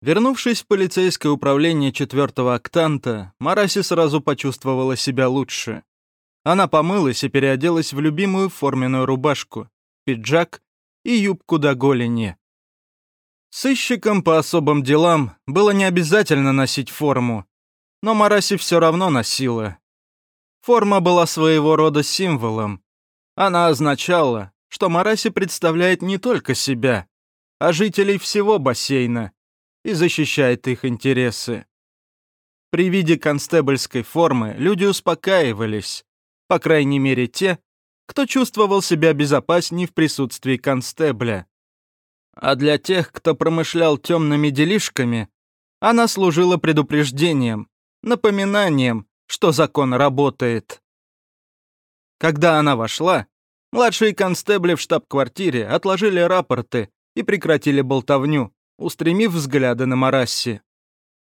Вернувшись в полицейское управление четвертого октанта, Мараси сразу почувствовала себя лучше. Она помылась и переоделась в любимую форменную рубашку, пиджак и юбку до голени. Сыщикам по особым делам было не обязательно носить форму, но Мараси все равно носила. Форма была своего рода символом. Она означала, что Мараси представляет не только себя, а жителей всего бассейна и защищает их интересы. При виде констебльской формы люди успокаивались, по крайней мере те, кто чувствовал себя безопаснее в присутствии констебля. А для тех, кто промышлял темными делишками, она служила предупреждением, напоминанием, что закон работает. Когда она вошла, младшие констебли в штаб-квартире отложили рапорты и прекратили болтовню, устремив взгляды на Марасси.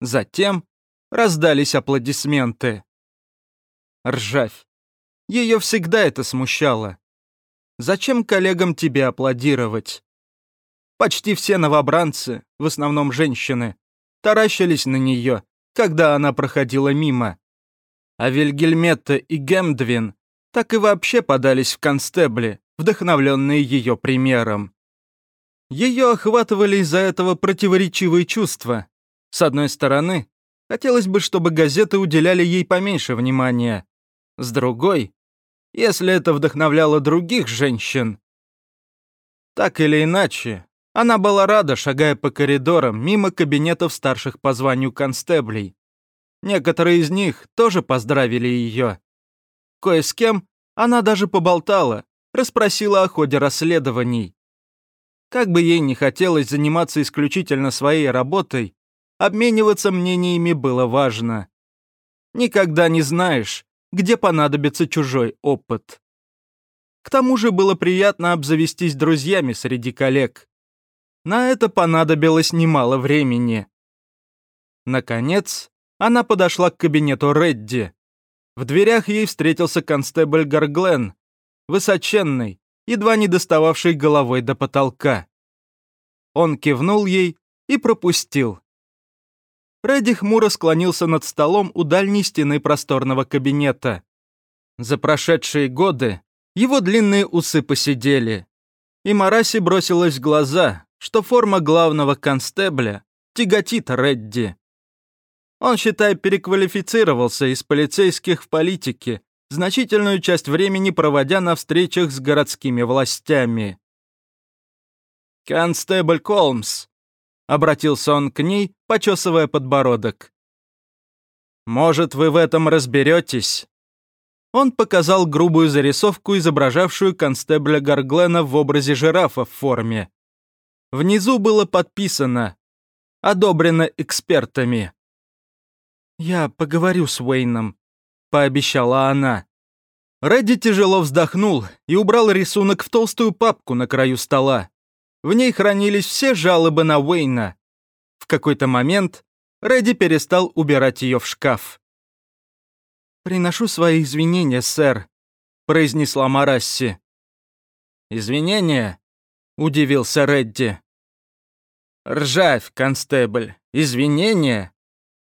Затем раздались аплодисменты. Ржавь. Ее всегда это смущало. Зачем коллегам тебе аплодировать? Почти все новобранцы, в основном женщины, таращились на нее, когда она проходила мимо. А Вильгельметта и Гемдвин так и вообще подались в констебли, вдохновленные ее примером. Ее охватывали из-за этого противоречивые чувства. С одной стороны, хотелось бы, чтобы газеты уделяли ей поменьше внимания. С другой, если это вдохновляло других женщин. Так или иначе, она была рада, шагая по коридорам мимо кабинетов старших по званию констеблей. Некоторые из них тоже поздравили ее. Кое с кем она даже поболтала, расспросила о ходе расследований. Как бы ей не хотелось заниматься исключительно своей работой, обмениваться мнениями было важно. Никогда не знаешь, где понадобится чужой опыт. К тому же было приятно обзавестись друзьями среди коллег. На это понадобилось немало времени. Наконец, она подошла к кабинету Редди. В дверях ей встретился констебль Гарглен, высоченный, едва не достававший головой до потолка. Он кивнул ей и пропустил. Редди хмуро склонился над столом у дальней стены просторного кабинета. За прошедшие годы его длинные усы посидели, и Мараси бросилась в глаза, что форма главного констебля тяготит Редди. Он, считай, переквалифицировался из полицейских в политики, значительную часть времени проводя на встречах с городскими властями. «Констебль Колмс», — обратился он к ней, почесывая подбородок. «Может, вы в этом разберетесь?» Он показал грубую зарисовку, изображавшую констебля Гарглена в образе жирафа в форме. Внизу было подписано «Одобрено экспертами». «Я поговорю с Уэйном», — пообещала она. Редди тяжело вздохнул и убрал рисунок в толстую папку на краю стола. В ней хранились все жалобы на Уэйна. В какой-то момент Редди перестал убирать ее в шкаф. «Приношу свои извинения, сэр», — произнесла Марасси. «Извинения?» удивился Редди. «Ржавь, констебль, извинения?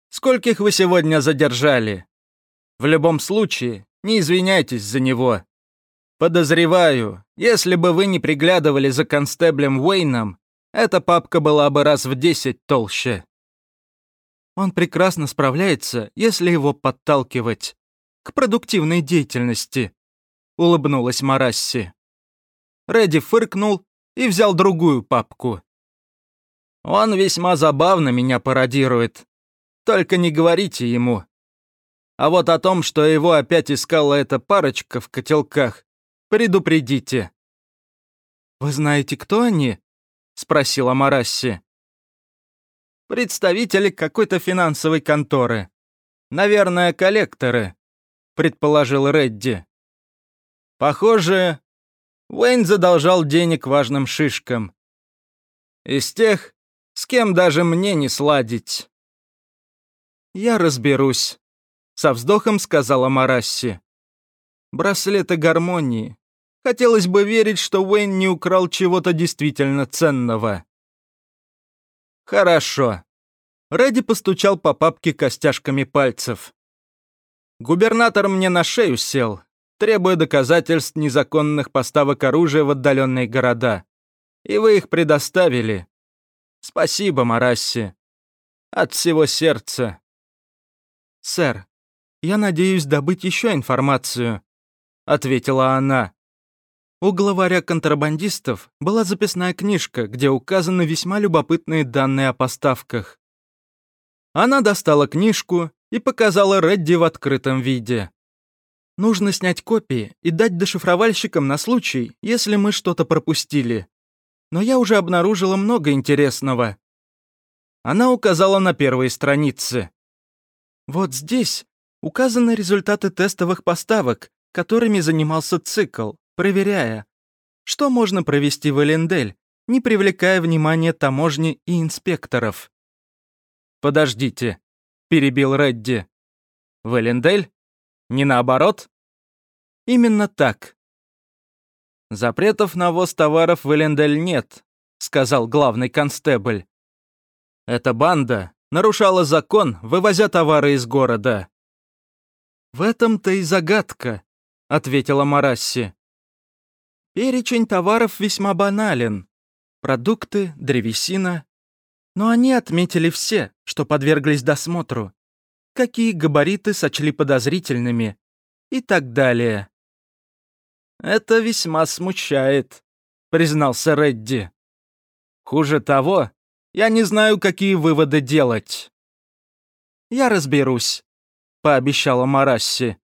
Скольких вы сегодня задержали? В любом случае, не извиняйтесь за него. Подозреваю, если бы вы не приглядывали за констеблем Уэйном, эта папка была бы раз в десять толще». Он прекрасно справляется, если его подталкивать к продуктивной деятельности», — улыбнулась Марасси. Редди фыркнул и взял другую папку. Он весьма забавно меня пародирует. Только не говорите ему. А вот о том, что его опять искала эта парочка в котелках, предупредите. «Вы знаете, кто они?» — спросила Марасси. «Представители какой-то финансовой конторы. Наверное, коллекторы», — предположил Редди. «Похоже, Уэйн задолжал денег важным шишкам. Из тех, с кем даже мне не сладить. «Я разберусь», — со вздохом сказала Марасси. «Браслеты гармонии. Хотелось бы верить, что Уэйн не украл чего-то действительно ценного». «Хорошо», Редди постучал по папке костяшками пальцев. Губернатор мне на шею сел, требуя доказательств незаконных поставок оружия в отдаленные города. И вы их предоставили. Спасибо, Марасси. От всего сердца. Сэр, я надеюсь добыть еще информацию, ответила она. У главаря контрабандистов была записная книжка, где указаны весьма любопытные данные о поставках. Она достала книжку и показала Редди в открытом виде. Нужно снять копии и дать дешифровальщикам на случай, если мы что-то пропустили. Но я уже обнаружила много интересного. Она указала на первые страницы. Вот здесь указаны результаты тестовых поставок, которыми занимался цикл, проверяя, что можно провести в Элендель, не привлекая внимания таможни и инспекторов. «Подождите», — перебил Редди. «В Элендель? Не наоборот?» «Именно так». «Запретов на ввоз товаров в Элендель нет», — сказал главный констебль. «Эта банда нарушала закон, вывозя товары из города». «В этом-то и загадка», — ответила Марасси. «Перечень товаров весьма банален. Продукты, древесина, но они отметили все, что подверглись досмотру, какие габариты сочли подозрительными и так далее. «Это весьма смущает», — признался Редди. «Хуже того, я не знаю, какие выводы делать». «Я разберусь», — пообещала Марасси.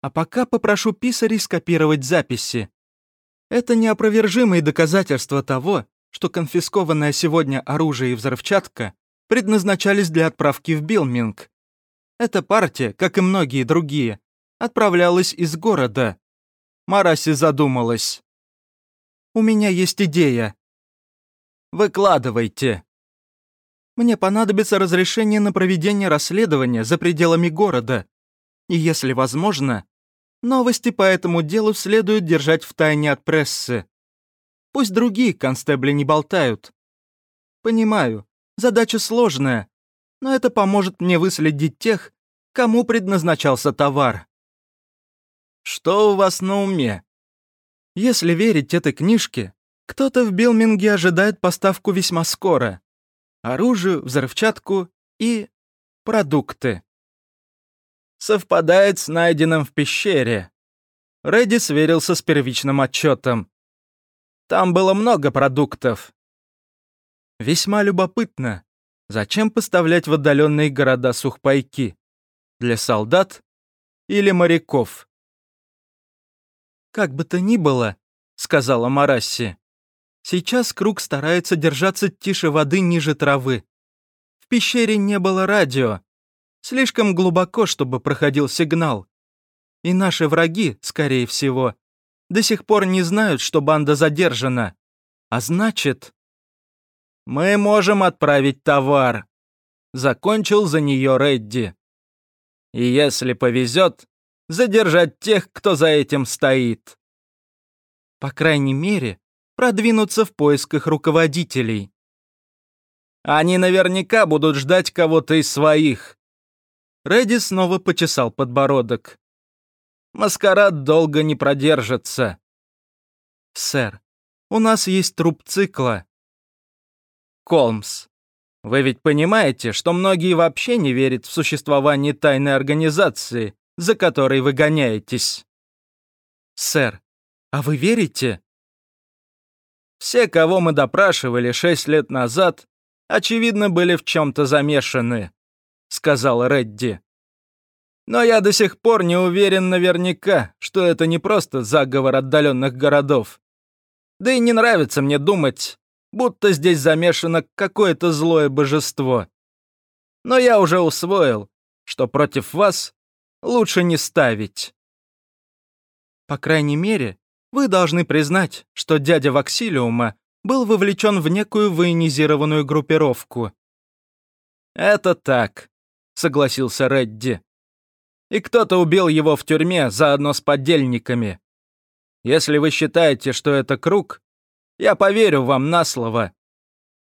«А пока попрошу писарей скопировать записи. Это неопровержимые доказательства того, что конфискованное сегодня оружие и взрывчатка предназначались для отправки в Билминг. Эта партия, как и многие другие, отправлялась из города. Мараси задумалась. «У меня есть идея». «Выкладывайте». «Мне понадобится разрешение на проведение расследования за пределами города. И если возможно, новости по этому делу следует держать в тайне от прессы. Пусть другие констебли не болтают. Понимаю, задача сложная, но это поможет мне выследить тех, кому предназначался товар. Что у вас на уме? Если верить этой книжке, кто-то в Билминге ожидает поставку весьма скоро. Оружие, взрывчатку и продукты. Совпадает с найденным в пещере. Редди сверился с первичным отчетом. Там было много продуктов. Весьма любопытно, зачем поставлять в отдаленные города сухпайки? Для солдат или моряков? «Как бы то ни было», — сказала Марасси, «сейчас круг старается держаться тише воды ниже травы. В пещере не было радио, слишком глубоко, чтобы проходил сигнал. И наши враги, скорее всего, до сих пор не знают, что банда задержана. А значит... Мы можем отправить товар. Закончил за нее Редди. И если повезет, задержать тех, кто за этим стоит. По крайней мере, продвинуться в поисках руководителей. Они наверняка будут ждать кого-то из своих. Редди снова почесал подбородок. Маскарад долго не продержится. Сэр, у нас есть труп цикла. Колмс, вы ведь понимаете, что многие вообще не верят в существование тайной организации, за которой вы гоняетесь? Сэр, а вы верите? Все, кого мы допрашивали шесть лет назад, очевидно, были в чем-то замешаны, сказал Редди. Но я до сих пор не уверен наверняка, что это не просто заговор отдаленных городов. Да и не нравится мне думать, будто здесь замешано какое-то злое божество. Но я уже усвоил, что против вас лучше не ставить. По крайней мере, вы должны признать, что дядя Ваксилиума был вовлечен в некую военизированную группировку. «Это так», — согласился Редди и кто-то убил его в тюрьме заодно с подельниками. Если вы считаете, что это круг, я поверю вам на слово.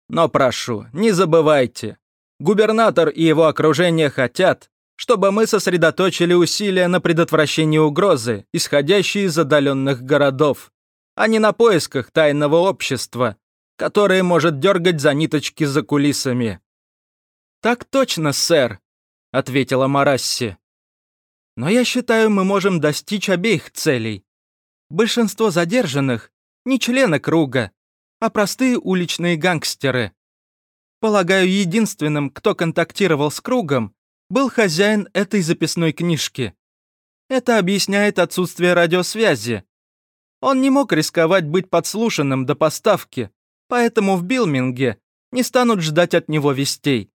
Но прошу, не забывайте, Губернатор и его окружение хотят, чтобы мы сосредоточили усилия на предотвращении угрозы, исходящей из отдаленных городов, а не на поисках тайного общества, которое может дергать за ниточки за кулисами. «Так точно, сэр», — ответила Марасси. «Но я считаю, мы можем достичь обеих целей. Большинство задержанных — не члены круга, а простые уличные гангстеры. Полагаю, единственным, кто контактировал с кругом, был хозяин этой записной книжки. Это объясняет отсутствие радиосвязи. Он не мог рисковать быть подслушанным до поставки, поэтому в Билминге не станут ждать от него вестей.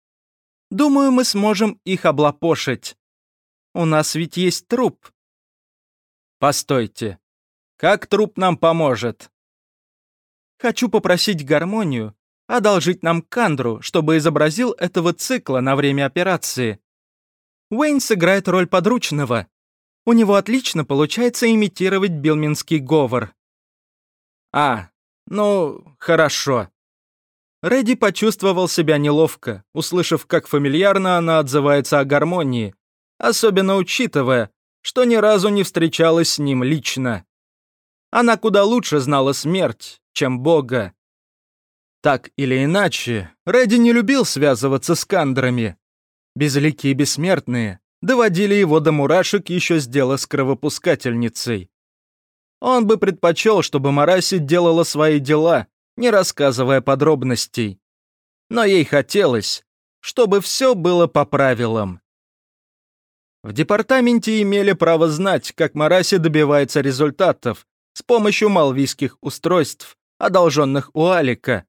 Думаю, мы сможем их облапошить. У нас ведь есть труп. Постойте. Как труп нам поможет? Хочу попросить гармонию одолжить нам кандру, чтобы изобразил этого цикла на время операции. Уэйн сыграет роль подручного. У него отлично получается имитировать билминский говор. А, ну, хорошо. Рэдди почувствовал себя неловко, услышав, как фамильярно она отзывается о гармонии, особенно учитывая, что ни разу не встречалась с ним лично. Она куда лучше знала смерть, чем Бога. Так или иначе, Рэдди не любил связываться с кандрами, безликие бессмертные, доводили его до мурашек еще с дела с кровопускательницей. Он бы предпочел, чтобы Мараси делала свои дела, не рассказывая подробностей. Но ей хотелось, чтобы все было по правилам. В департаменте имели право знать, как Мараси добивается результатов с помощью малвийских устройств, одолженных у Алика,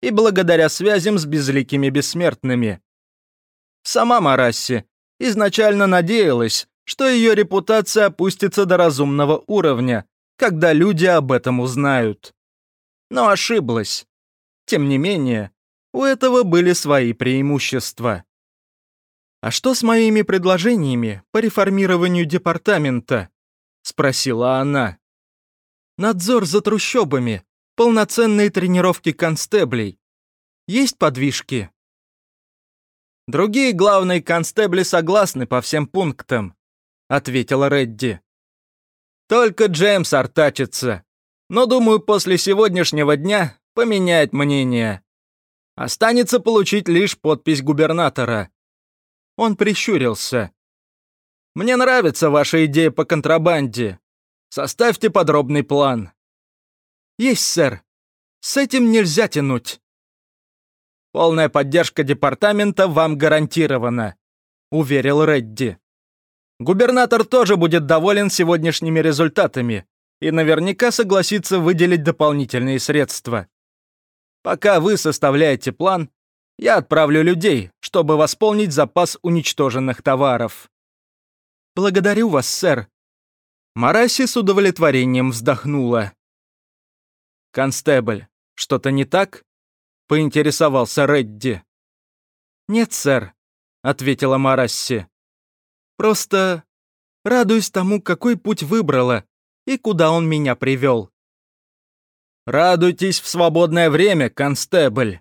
и благодаря связям с безликими бессмертными. Сама Марасси изначально надеялась, что ее репутация опустится до разумного уровня, когда люди об этом узнают. Но ошиблась. Тем не менее, у этого были свои преимущества. «А что с моими предложениями по реформированию департамента?» — спросила она. «Надзор за трущобами, полноценные тренировки констеблей. Есть подвижки?» Другие главные констебли согласны по всем пунктам», — ответила Редди. «Только Джеймс артачится. Но, думаю, после сегодняшнего дня поменяет мнение. Останется получить лишь подпись губернатора». Он прищурился. «Мне нравится ваша идея по контрабанде. Составьте подробный план». «Есть, сэр. С этим нельзя тянуть». Полная поддержка департамента вам гарантирована», — уверил Редди. «Губернатор тоже будет доволен сегодняшними результатами и наверняка согласится выделить дополнительные средства. Пока вы составляете план, я отправлю людей, чтобы восполнить запас уничтоженных товаров». «Благодарю вас, сэр». Мараси с удовлетворением вздохнула. «Констебль, что-то не так?» Поинтересовался Редди. «Нет, сэр», — ответила Марасси. «Просто радуюсь тому, какой путь выбрала и куда он меня привел». «Радуйтесь в свободное время, констебль!»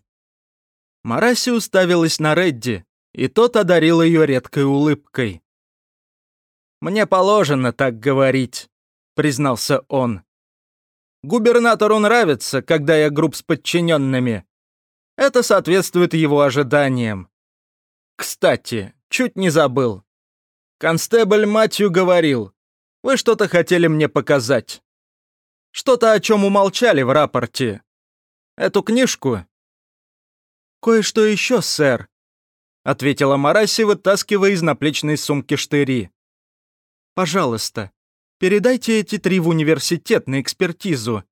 Марасси уставилась на Редди, и тот одарил ее редкой улыбкой. «Мне положено так говорить», — признался он. «Губернатору нравится, когда я груб с подчиненными. Это соответствует его ожиданиям. Кстати, чуть не забыл. Констебль Матью говорил, вы что-то хотели мне показать. Что-то, о чем умолчали в рапорте. Эту книжку? Кое-что еще, сэр, ответила Мараси, вытаскивая из наплечной сумки штыри. Пожалуйста, передайте эти три в университет на экспертизу.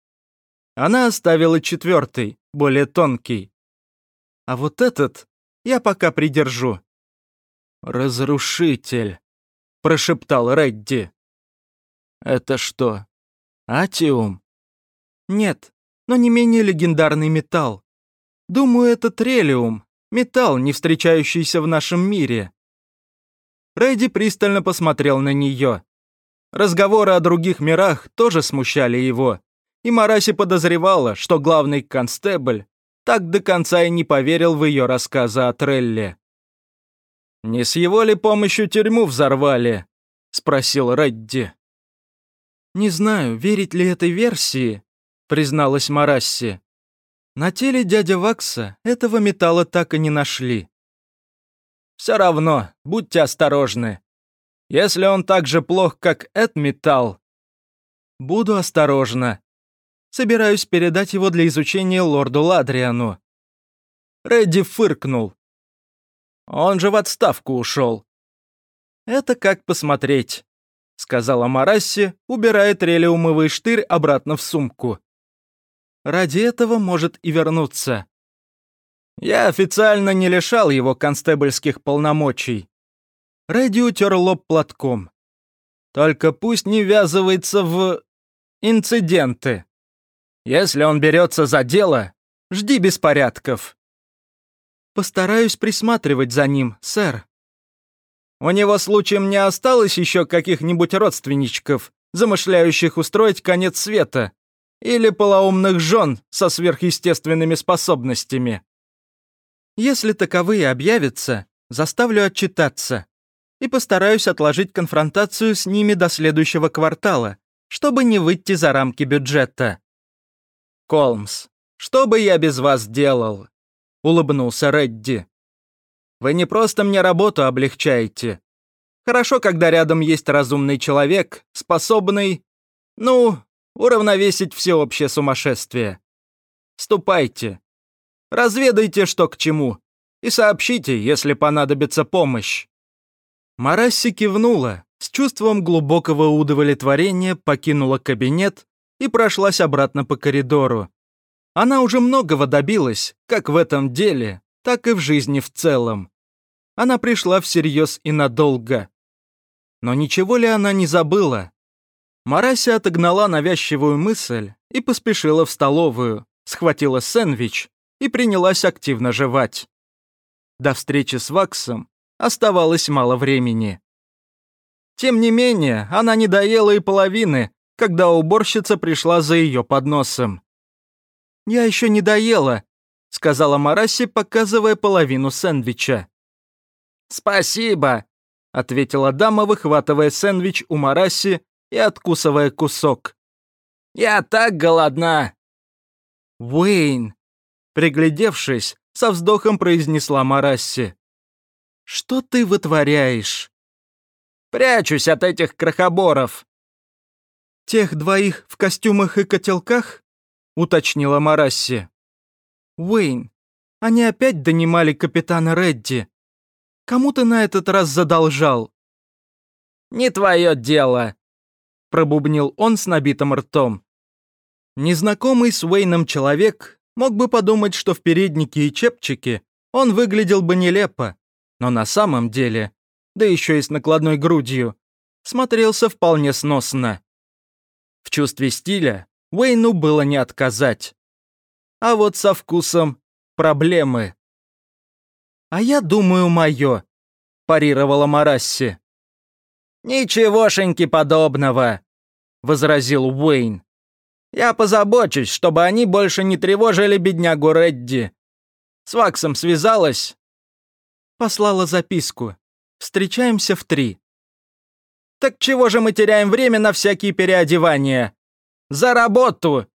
Она оставила четвертый, более тонкий. А вот этот я пока придержу». «Разрушитель», — прошептал Редди. «Это что, атиум?» «Нет, но не менее легендарный металл. Думаю, это трелиум, металл, не встречающийся в нашем мире». Редди пристально посмотрел на нее. Разговоры о других мирах тоже смущали его, и Мараси подозревала, что главный констебль так до конца и не поверил в ее рассказы о Трелле. «Не с его ли помощью тюрьму взорвали?» — спросил Редди. «Не знаю, верить ли этой версии», — призналась Марасси. «На теле дядя Вакса этого металла так и не нашли». «Все равно, будьте осторожны. Если он так же плох, как этот металл...» «Буду осторожна. Собираюсь передать его для изучения лорду Ладриану». Редди фыркнул. «Он же в отставку ушел». «Это как посмотреть», — сказала Марасси, убирая трелиумовый штырь обратно в сумку. «Ради этого может и вернуться». «Я официально не лишал его констебльских полномочий». Редди утер лоб платком. «Только пусть не ввязывается в... инциденты. Если он берется за дело, жди беспорядков». «Постараюсь присматривать за ним, сэр», у него случаем не осталось еще каких-нибудь родственничков, замышляющих устроить конец света? Или полоумных жен со сверхъестественными способностями? Если таковые объявятся, заставлю отчитаться. И постараюсь отложить конфронтацию с ними до следующего квартала, чтобы не выйти за рамки бюджета. «Колмс, что бы я без вас делал?» — улыбнулся Редди. Вы не просто мне работу облегчаете. Хорошо, когда рядом есть разумный человек, способный, ну, уравновесить всеобщее сумасшествие. Ступайте. Разведайте, что к чему, и сообщите, если понадобится помощь». Марасси кивнула, с чувством глубокого удовлетворения покинула кабинет и прошлась обратно по коридору. Она уже многого добилась, как в этом деле, так и в жизни в целом. Она пришла всерьез и надолго. Но ничего ли она не забыла? Марася отогнала навязчивую мысль и поспешила в столовую, схватила сэндвич и принялась активно жевать. До встречи с Ваксом оставалось мало времени. Тем не менее, она не доела и половины, когда уборщица пришла за ее подносом. «Я еще не доела», — сказала Мараси, показывая половину сэндвича. «Спасибо», — ответила дама, выхватывая сэндвич у Мараси и откусывая кусок. «Я так голодна!» «Уэйн!» Приглядевшись, со вздохом произнесла Марасси. «Что ты вытворяешь?» «Прячусь от этих крохоборов!» «Тех двоих в костюмах и котелках?» — уточнила Марасси. Уэйн, они опять донимали капитана Редди. Кому ты на этот раз задолжал?» «Не твое дело», — пробубнил он с набитым ртом. Незнакомый с Уэйном человек мог бы подумать, что в переднике и чепчике он выглядел бы нелепо, но на самом деле, да еще и с накладной грудью, смотрелся вполне сносно. В чувстве стиля Уэйну было не отказать. А вот со вкусом проблемы. «А я думаю, мое», — парировала Марасси. «Ничегошеньки подобного», — возразил Уэйн. «Я позабочусь, чтобы они больше не тревожили беднягу Редди. С Ваксом связалась?» Послала записку. «Встречаемся в три». «Так чего же мы теряем время на всякие переодевания? За работу!»